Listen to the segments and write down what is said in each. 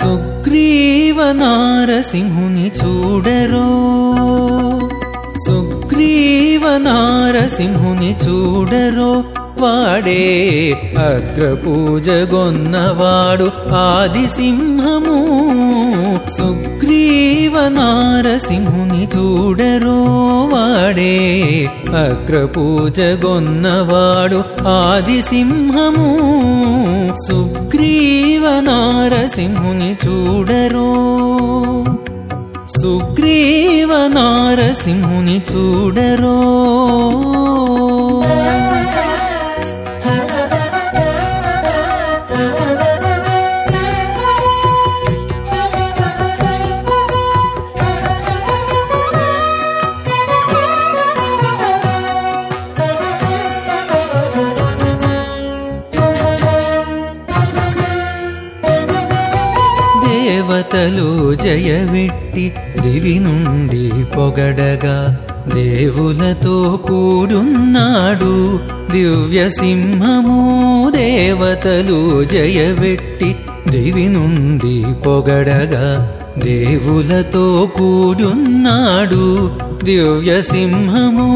సుగ్రీవ నారసింహుని చూడరో నారసింహుని చూడరో వాడే అగ్రపూజగొన్నవాడు ఆది సింహము సుగ్రీవ నారసింహుని చూడరో వాడే అగ్రపూజగొన్నవాడు ఆది సింహము సుగ్రీవ నారసింహుని చూడరో సుగ్రీవ నారసింహుని చూడరో దేవతలు జయవిట్టి దివి నుండి పొగడగా దేవులతో కూడున్నాడు దివ్య సింహము దేవతలు జయవెట్టి దివి నుండి పొగడగా దేవులతో కూడున్నాడు దివ్య సింహము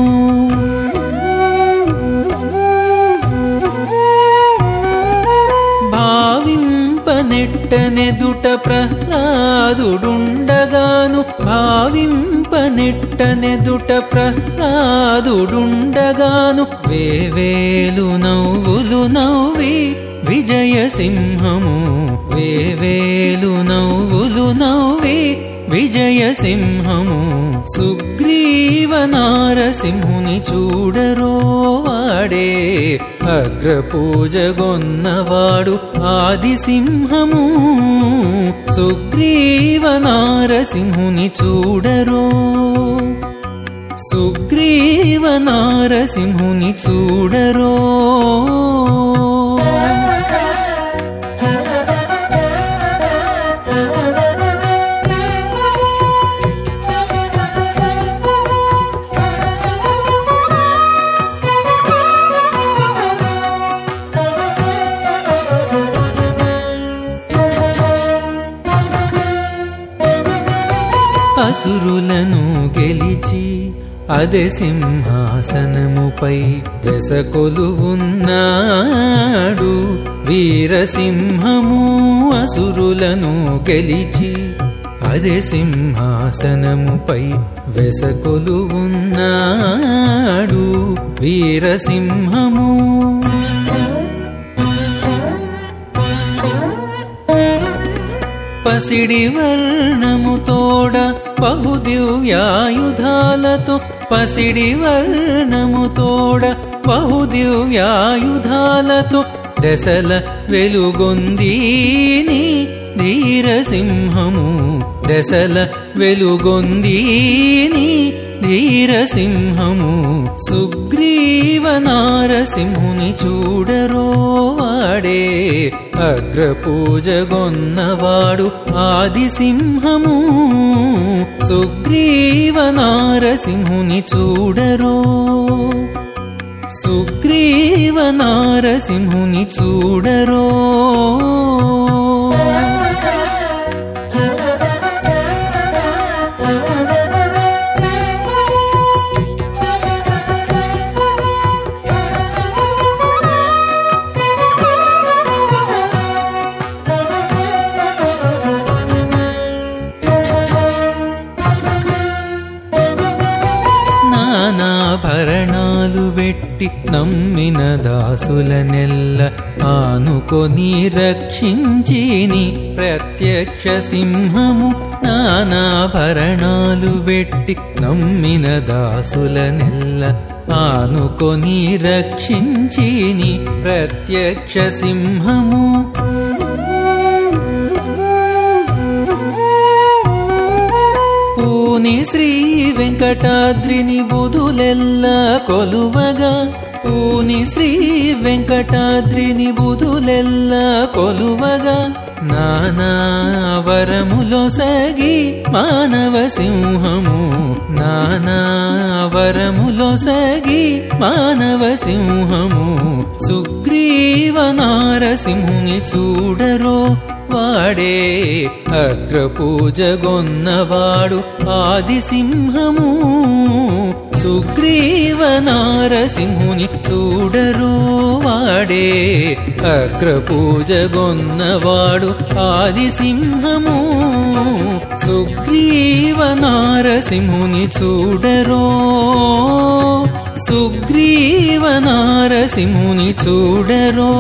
నెట్టనెదుట ప్రహ్లాదుడుండగాను భావింపనెట్టనెదుట ప్రహ్లాదుడుండగాను వేవేలు నవ్వులు నవ్వి విజయసింహము వేవేలు నవ్వులు నవ్వి విజయసింహము సుగ్రీవ నారసింహుని చూడరో వాడే అగ్రపూజగొన్నవాడు ఆది సింహము సుగ్రీవ నారసింహుని చూడరో సుగ్రీవ నారసింహుని చూడరో అసురులను గెలిచి అదే సింహాసనముపై వెసకొలు ఉన్నాడు వీరసింహము అసురులను గెలిచి అదే సింహాసనముపై వెసకొలు ఉన్నాడు వీరసింహము పసిడి వర్ణముతో బహుదివ్యాయుధాలతో పసిడి వర్ణముతోడ బహుదివ్యాయుధాలతో దశల వెలుగొందీని ధీరసింహము. దశల వెలుగొందీని ధీరసింహము. సుగ్రీవ నారసింహుని చూడరో వాడే అగ్రపూజగొన్నవాడు ఆదిసింహము సుగ్రీవ నారసింహుని చూడరో సుగ్రీవ నారసింహుని చూడరో వెట్టి నమ్మిన దాసులనెల్ల ఆనుకొని రక్షించిని ప్రత్యక్ష సింహము నానాభరణాలు వెట్టి నమ్మిన దాసులనెల్ల ఆనుకొని రక్షించిని ప్రత్యక్ష సింహము శ్రీ వెంకటాద్రిని బుధులెల్లా కొలువగా. పూని శ్రీ వెంకటాద్రిని బుధులెల్లా కొలువగా. నానా వరములో సగి మానవ సింహము. నానా వరములో సగి మానవ సింహము. సుగ్రీవ నారసింహుని చూడరో వాడే అగ్రపూజగొన్నవాడు ఆది సింహము సుగ్రీవ నారసింహుని చూడరో వాడే అగ్రపూజగొన్నవాడు ఆది సింహము సుగ్రీవ నారసింహుని చూడరో. సుగ్రీవ నారసింహుని చూడరో.